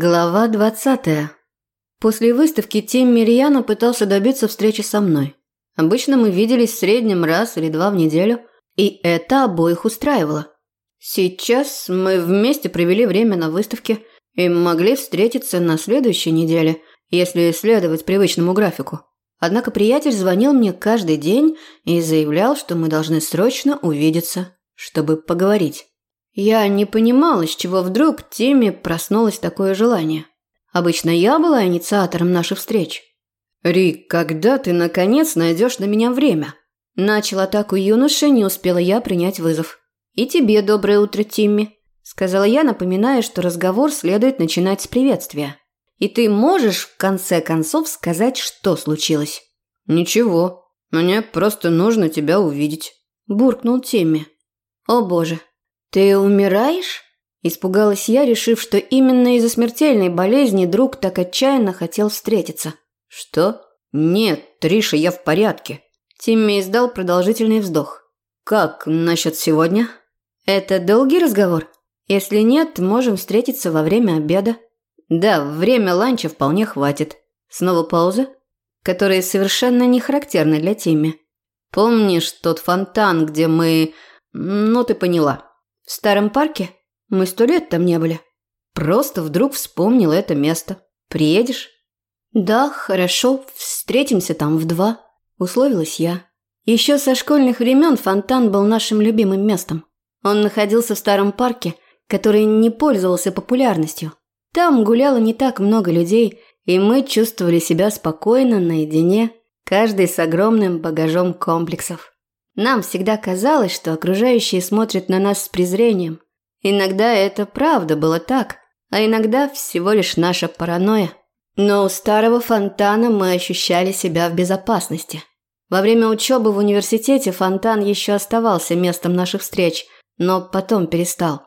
Глава 20. После выставки Тим Мирьяна пытался добиться встречи со мной. Обычно мы виделись в среднем раз или два в неделю, и это обоих устраивало. Сейчас мы вместе провели время на выставке и могли встретиться на следующей неделе, если следовать привычному графику. Однако приятель звонил мне каждый день и заявлял, что мы должны срочно увидеться, чтобы поговорить. Я не понимала, с чего вдруг Тиме проснулось такое желание. Обычно я была инициатором наших встреч. «Рик, когда ты, наконец, найдешь на меня время?» Начал атаку юноши, не успела я принять вызов. «И тебе доброе утро, Тимми», – сказала я, напоминая, что разговор следует начинать с приветствия. «И ты можешь, в конце концов, сказать, что случилось?» «Ничего, мне просто нужно тебя увидеть», – буркнул Тимми. «О боже, «Ты умираешь?» – испугалась я, решив, что именно из-за смертельной болезни друг так отчаянно хотел встретиться. «Что?» «Нет, Триша, я в порядке». Тимми издал продолжительный вздох. «Как насчет сегодня?» «Это долгий разговор? Если нет, можем встретиться во время обеда». «Да, время ланча вполне хватит». Снова пауза, которая совершенно не характерна для Тимми. «Помнишь тот фонтан, где мы... Ну, ты поняла». В старом парке? Мы сто лет там не были. Просто вдруг вспомнил это место. Приедешь? Да, хорошо, встретимся там в два. Условилась я. Еще со школьных времен фонтан был нашим любимым местом. Он находился в старом парке, который не пользовался популярностью. Там гуляло не так много людей, и мы чувствовали себя спокойно, наедине, каждый с огромным багажом комплексов. Нам всегда казалось, что окружающие смотрят на нас с презрением. Иногда это правда было так, а иногда всего лишь наша паранойя. Но у старого фонтана мы ощущали себя в безопасности. Во время учебы в университете фонтан еще оставался местом наших встреч, но потом перестал.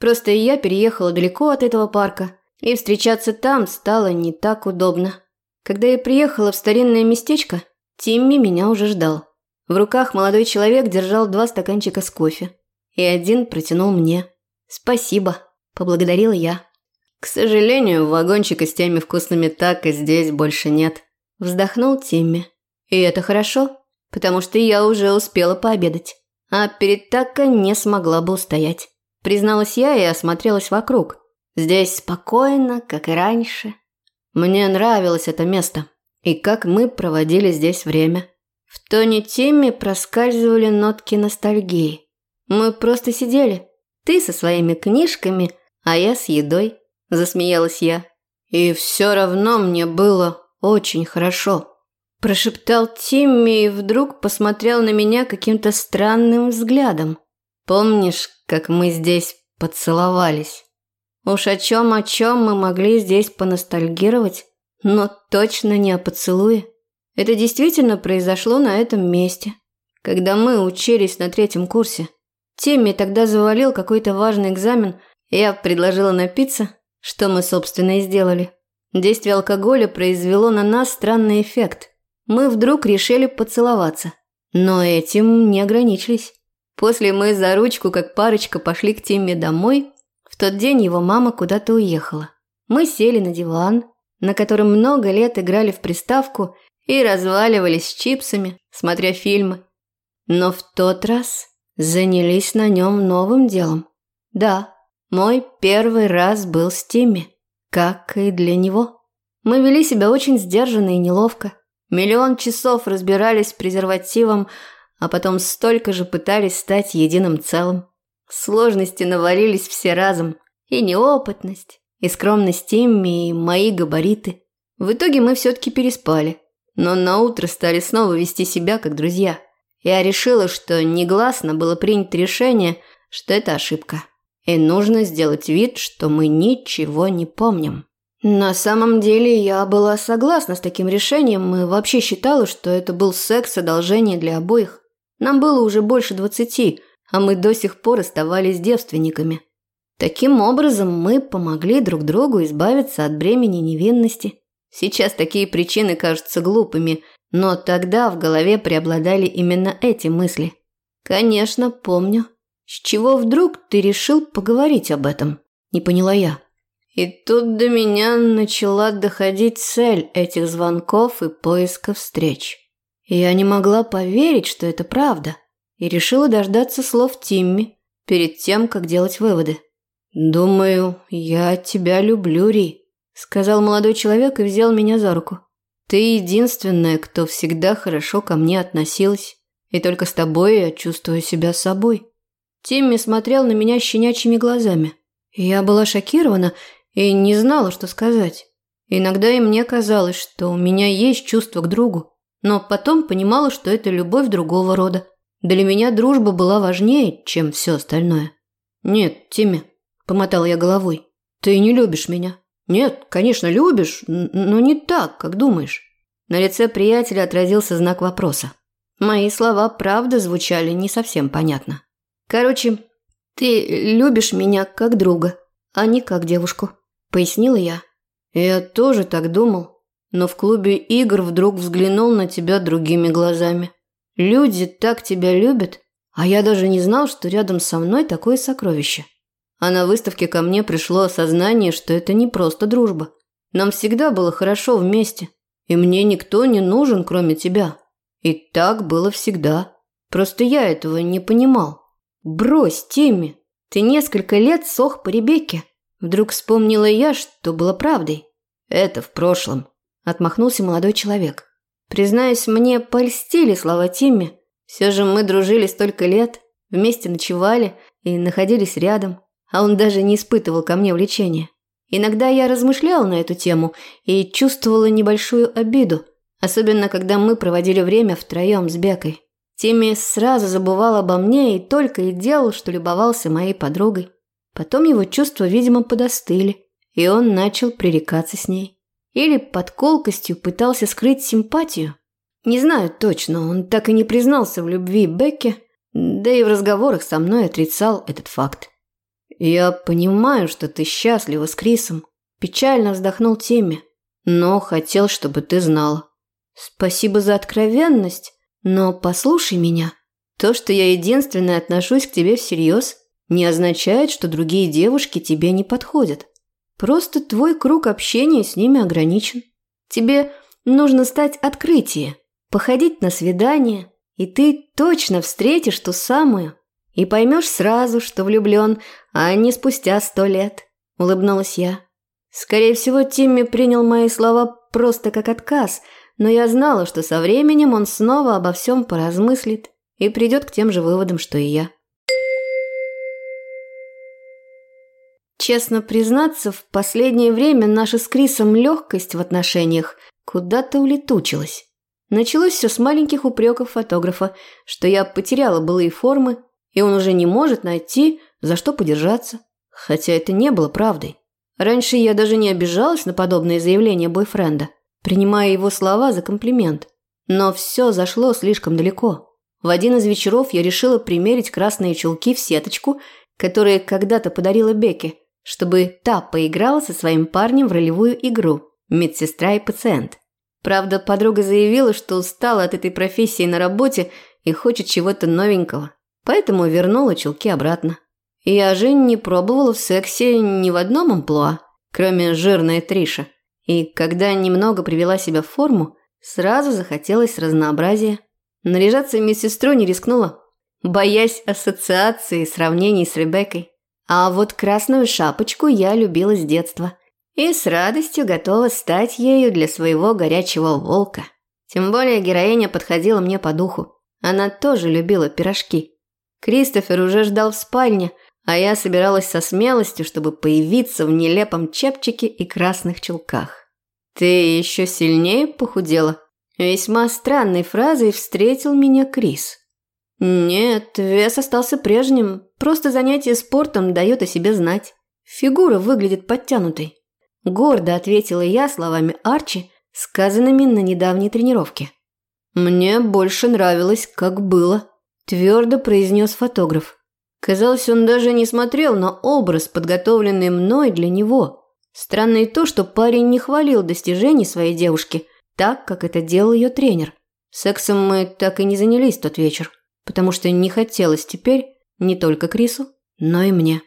Просто я переехала далеко от этого парка, и встречаться там стало не так удобно. Когда я приехала в старинное местечко, Тимми меня уже ждал. В руках молодой человек держал два стаканчика с кофе. И один протянул мне. «Спасибо», – поблагодарила я. «К сожалению, вагончика с теми вкусными так и здесь больше нет», – вздохнул Тимми. «И это хорошо, потому что я уже успела пообедать, а перед тако не смогла бы устоять». Призналась я и осмотрелась вокруг. Здесь спокойно, как и раньше. Мне нравилось это место и как мы проводили здесь время. В тоне Тимми проскальзывали нотки ностальгии. Мы просто сидели. Ты со своими книжками, а я с едой. Засмеялась я. И все равно мне было очень хорошо. Прошептал Тимми и вдруг посмотрел на меня каким-то странным взглядом. Помнишь, как мы здесь поцеловались? Уж о чем о чем мы могли здесь поностальгировать, но точно не о поцелуе. Это действительно произошло на этом месте, когда мы учились на третьем курсе. Тимми тогда завалил какой-то важный экзамен, и я предложила напиться, что мы, собственно, и сделали. Действие алкоголя произвело на нас странный эффект. Мы вдруг решили поцеловаться. Но этим не ограничились. После мы за ручку, как парочка, пошли к Тимми домой. В тот день его мама куда-то уехала. Мы сели на диван, на котором много лет играли в приставку и разваливались чипсами, смотря фильмы. Но в тот раз занялись на нем новым делом. Да, мой первый раз был с Тимми, как и для него. Мы вели себя очень сдержанно и неловко. Миллион часов разбирались с презервативом, а потом столько же пытались стать единым целым. Сложности навалились все разом. И неопытность, и скромность Тимми, и мои габариты. В итоге мы все-таки переспали но на утро стали снова вести себя как друзья. Я решила, что негласно было принято решение, что это ошибка. И нужно сделать вид, что мы ничего не помним. На самом деле я была согласна с таким решением и вообще считала, что это был секс-одолжение для обоих. Нам было уже больше двадцати, а мы до сих пор оставались девственниками. Таким образом мы помогли друг другу избавиться от бремени невинности. Сейчас такие причины кажутся глупыми, но тогда в голове преобладали именно эти мысли. Конечно, помню. С чего вдруг ты решил поговорить об этом? Не поняла я. И тут до меня начала доходить цель этих звонков и поиска встреч. Я не могла поверить, что это правда, и решила дождаться слов Тимми перед тем, как делать выводы. «Думаю, я тебя люблю, Ри», – сказал молодой человек и взял меня за руку. «Ты единственная, кто всегда хорошо ко мне относилась, и только с тобой я чувствую себя собой». Тимми смотрел на меня щенячьими глазами. Я была шокирована и не знала, что сказать. Иногда и мне казалось, что у меня есть чувство к другу, но потом понимала, что это любовь другого рода. Для меня дружба была важнее, чем все остальное. «Нет, Тимми», – помотала я головой, – «ты не любишь меня». «Нет, конечно, любишь, но не так, как думаешь». На лице приятеля отразился знак вопроса. Мои слова правда звучали не совсем понятно. Короче, ты любишь меня как друга, а не как девушку, пояснила я. Я тоже так думал, но в клубе игр вдруг взглянул на тебя другими глазами. Люди так тебя любят, а я даже не знал, что рядом со мной такое сокровище. А на выставке ко мне пришло осознание, что это не просто дружба. Нам всегда было хорошо вместе, и мне никто не нужен, кроме тебя. И так было всегда. Просто я этого не понимал. «Брось, Тимми, ты несколько лет сох по Ребекке». Вдруг вспомнила я, что было правдой. «Это в прошлом», – отмахнулся молодой человек. Признаюсь, мне польстили слова Тимми. Все же мы дружили столько лет, вместе ночевали и находились рядом, а он даже не испытывал ко мне влечения. Иногда я размышляла на эту тему и чувствовала небольшую обиду, особенно когда мы проводили время втроем с Бекой. Тимми сразу забывал обо мне и только и делал, что любовался моей подругой. Потом его чувства, видимо, подостыли, и он начал пререкаться с ней. Или под колкостью пытался скрыть симпатию. Не знаю точно, он так и не признался в любви Бекке, да и в разговорах со мной отрицал этот факт. «Я понимаю, что ты счастлива с Крисом», – печально вздохнул Тимми, – «но хотел, чтобы ты знала». «Спасибо за откровенность», но послушай меня. То, что я единственная отношусь к тебе всерьез, не означает, что другие девушки тебе не подходят. Просто твой круг общения с ними ограничен. Тебе нужно стать открытие, походить на свидание, и ты точно встретишь ту самую. И поймешь сразу, что влюблен, а не спустя сто лет», – улыбнулась я. Скорее всего, Тимми принял мои слова просто как отказ – но я знала, что со временем он снова обо всем поразмыслит и придет к тем же выводам, что и я. Честно признаться, в последнее время наша с Крисом легкость в отношениях куда-то улетучилась. Началось все с маленьких упреков фотографа, что я потеряла былые формы, и он уже не может найти, за что подержаться. Хотя это не было правдой. Раньше я даже не обижалась на подобные заявления бойфренда – принимая его слова за комплимент. Но все зашло слишком далеко. В один из вечеров я решила примерить красные чулки в сеточку, которые когда-то подарила Бекке, чтобы та поиграла со своим парнем в ролевую игру «Медсестра и пациент». Правда, подруга заявила, что устала от этой профессии на работе и хочет чего-то новенького, поэтому вернула чулки обратно. Я же не пробовала в сексе ни в одном амплуа, кроме жирной Триша – и когда немного привела себя в форму, сразу захотелось разнообразия. Наряжаться медсестру не рискнула, боясь ассоциации и сравнений с Ребеккой. А вот красную шапочку я любила с детства и с радостью готова стать ею для своего горячего волка. Тем более героиня подходила мне по духу. Она тоже любила пирожки. Кристофер уже ждал в спальне, а я собиралась со смелостью, чтобы появиться в нелепом чепчике и красных чулках. «Ты еще сильнее похудела?» Весьма странной фразой встретил меня Крис. «Нет, вес остался прежним, просто занятие спортом дает о себе знать. Фигура выглядит подтянутой». Гордо ответила я словами Арчи, сказанными на недавней тренировке. «Мне больше нравилось, как было», – твердо произнес фотограф. Казалось, он даже не смотрел на образ, подготовленный мной для него. Странно и то, что парень не хвалил достижений своей девушки, так, как это делал ее тренер. Сексом мы так и не занялись тот вечер, потому что не хотелось теперь не только Крису, но и мне.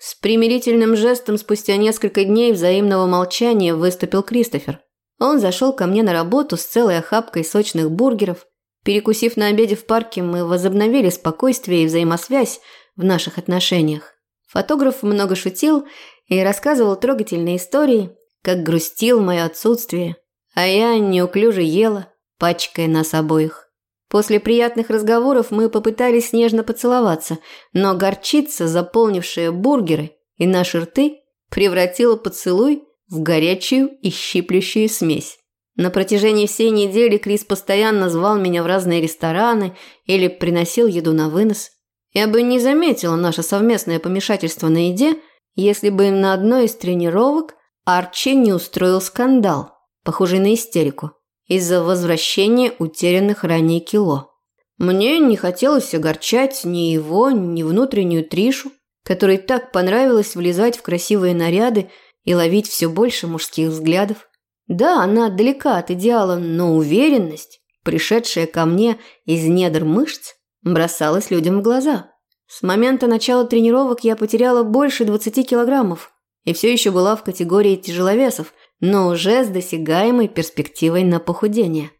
С примирительным жестом спустя несколько дней взаимного молчания выступил Кристофер. Он зашел ко мне на работу с целой охапкой сочных бургеров. Перекусив на обеде в парке, мы возобновили спокойствие и взаимосвязь в наших отношениях. Фотограф много шутил и рассказывал трогательные истории, как грустил мое отсутствие, а я неуклюже ела, пачкая нас обоих. После приятных разговоров мы попытались нежно поцеловаться, но горчица, заполнившая бургеры и наши рты, превратила поцелуй в горячую и щиплющую смесь. На протяжении всей недели Крис постоянно звал меня в разные рестораны или приносил еду на вынос. Я бы не заметила наше совместное помешательство на еде, если бы на одной из тренировок Арчи не устроил скандал, похожий на истерику, из-за возвращения утерянных ранее кило. Мне не хотелось огорчать ни его, ни внутреннюю Тришу, которой так понравилось влезать в красивые наряды и ловить все больше мужских взглядов. Да, она далека от идеала, но уверенность, пришедшая ко мне из недр мышц, бросалась людям в глаза. С момента начала тренировок я потеряла больше 20 килограммов и все еще была в категории тяжеловесов, но уже с досягаемой перспективой на похудение.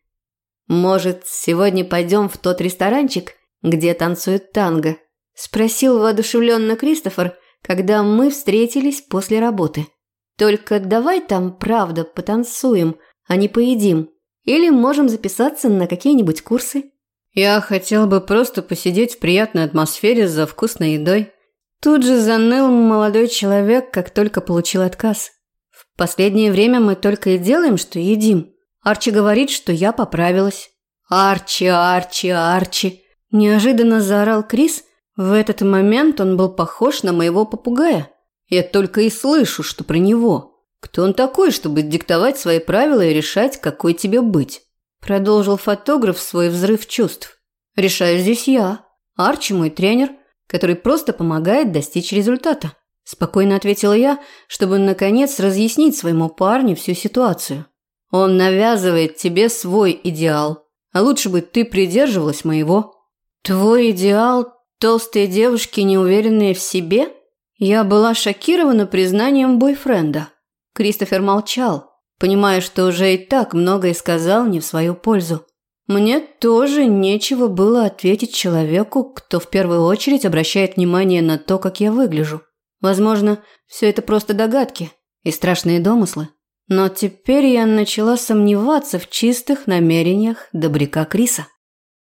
«Может, сегодня пойдем в тот ресторанчик, где танцуют танго?» – спросил воодушевленно Кристофер, когда мы встретились после работы. «Только давай там, правда, потанцуем, а не поедим. Или можем записаться на какие-нибудь курсы». Я хотел бы просто посидеть в приятной атмосфере за вкусной едой. Тут же заныл молодой человек, как только получил отказ. В последнее время мы только и делаем, что едим. Арчи говорит, что я поправилась. Арчи, Арчи, Арчи. Неожиданно заорал Крис. В этот момент он был похож на моего попугая. Я только и слышу, что про него. Кто он такой, чтобы диктовать свои правила и решать, какой тебе быть? Продолжил фотограф свой взрыв чувств. Решаю здесь я. Арчи мой тренер, который просто помогает достичь результата. Спокойно ответила я, чтобы наконец разъяснить своему парню всю ситуацию. Он навязывает тебе свой идеал, а лучше бы ты придерживалась моего. Твой идеал – толстые девушки, неуверенные в себе? Я была шокирована признанием бойфренда. Кристофер молчал, понимая, что уже и так многое сказал не в свою пользу. Мне тоже нечего было ответить человеку, кто в первую очередь обращает внимание на то, как я выгляжу. Возможно, все это просто догадки и страшные домыслы. Но теперь я начала сомневаться в чистых намерениях добряка Криса.